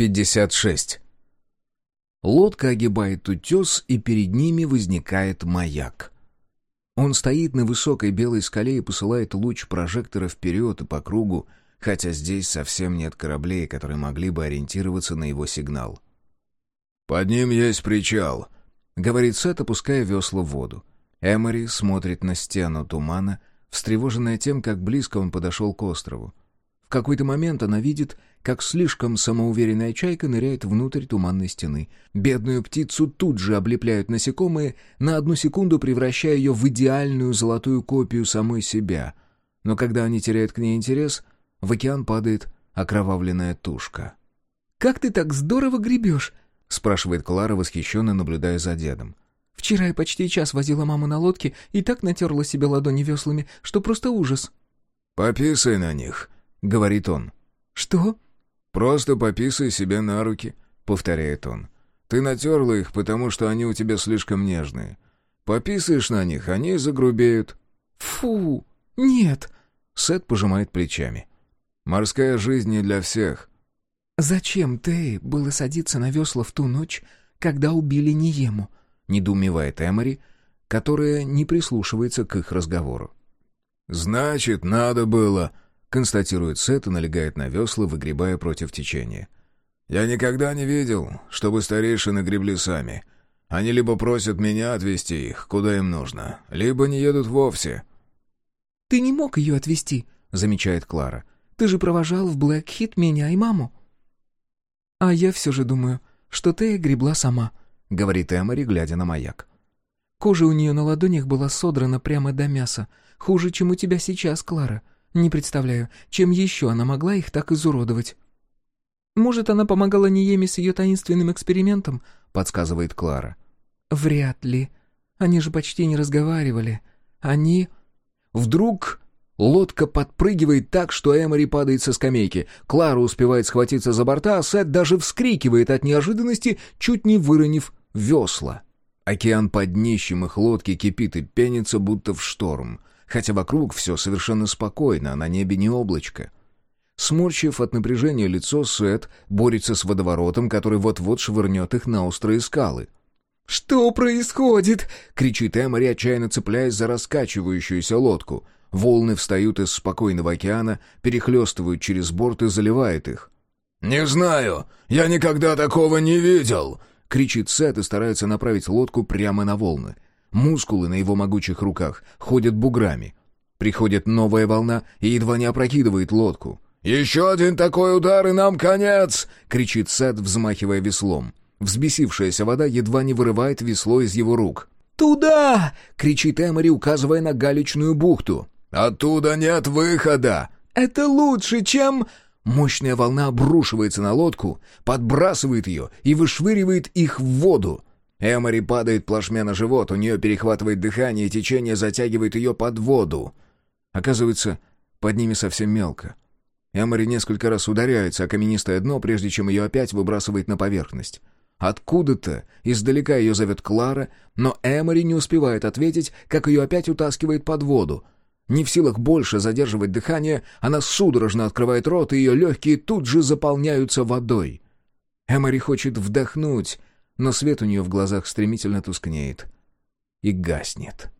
56. Лодка огибает утес, и перед ними возникает маяк. Он стоит на высокой белой скале и посылает луч прожектора вперед и по кругу, хотя здесь совсем нет кораблей, которые могли бы ориентироваться на его сигнал. «Под ним есть причал», — говорит Сет, опуская весла в воду. Эмори смотрит на стену тумана, встревоженная тем, как близко он подошел к острову. Какой-то момент она видит как слишком самоуверенная чайка ныряет внутрь туманной стены. Бедную птицу тут же облепляют насекомые, на одну секунду превращая ее в идеальную золотую копию самой себя. Но когда они теряют к ней интерес, в океан падает окровавленная тушка. «Как ты так здорово гребешь?» — спрашивает Клара, восхищенно наблюдая за дедом. «Вчера я почти час возила маму на лодке и так натерла себе ладони веслами, что просто ужас». «Пописай на них», — говорит он. «Что?» «Просто пописай себе на руки», — повторяет он. «Ты натерла их, потому что они у тебя слишком нежные. Пописаешь на них, они загрубеют». «Фу, нет!» — Сет пожимает плечами. «Морская жизнь не для всех». «Зачем ты было садиться на весла в ту ночь, когда убили Ниему?» — недоумевает Эмори, которая не прислушивается к их разговору. «Значит, надо было», констатирует Сет и налегает на весла, выгребая против течения. «Я никогда не видел, чтобы старейшины гребли сами. Они либо просят меня отвезти их, куда им нужно, либо не едут вовсе». «Ты не мог ее отвезти», — замечает Клара. «Ты же провожал в Блэкхит меня и маму». «А я все же думаю, что ты гребла сама», — говорит Эмори, глядя на маяк. «Кожа у нее на ладонях была содрана прямо до мяса, хуже, чем у тебя сейчас, Клара. Не представляю, чем еще она могла их так изуродовать. «Может, она помогала Ниеме с ее таинственным экспериментом?» — подсказывает Клара. «Вряд ли. Они же почти не разговаривали. Они...» Вдруг лодка подпрыгивает так, что Эмори падает со скамейки. Клара успевает схватиться за борта, а Сет даже вскрикивает от неожиданности, чуть не выронив весла. Океан под днищем их лодки кипит и пенится, будто в шторм хотя вокруг все совершенно спокойно, а на небе не облачко. Сморщив от напряжения лицо, Сет борется с водоворотом, который вот-вот швырнет их на острые скалы. «Что происходит?» — кричит Эмори, отчаянно цепляясь за раскачивающуюся лодку. Волны встают из спокойного океана, перехлестывают через борт и заливают их. «Не знаю! Я никогда такого не видел!» — кричит Сет и старается направить лодку прямо на волны. Мускулы на его могучих руках ходят буграми. Приходит новая волна и едва не опрокидывает лодку. «Еще один такой удар, и нам конец!» — кричит Сет, взмахивая веслом. Взбесившаяся вода едва не вырывает весло из его рук. «Туда!» — кричит Эмори, указывая на галечную бухту. «Оттуда нет выхода!» «Это лучше, чем...» Мощная волна обрушивается на лодку, подбрасывает ее и вышвыривает их в воду. Эмори падает плашмя на живот, у нее перехватывает дыхание, течение затягивает ее под воду. Оказывается, под ними совсем мелко. Эмори несколько раз ударяется о каменистое дно, прежде чем ее опять выбрасывает на поверхность. Откуда-то издалека ее зовет Клара, но Эмори не успевает ответить, как ее опять утаскивает под воду. Не в силах больше задерживать дыхание, она судорожно открывает рот, и ее легкие тут же заполняются водой. Эмори хочет вдохнуть, но свет у нее в глазах стремительно тускнеет и гаснет.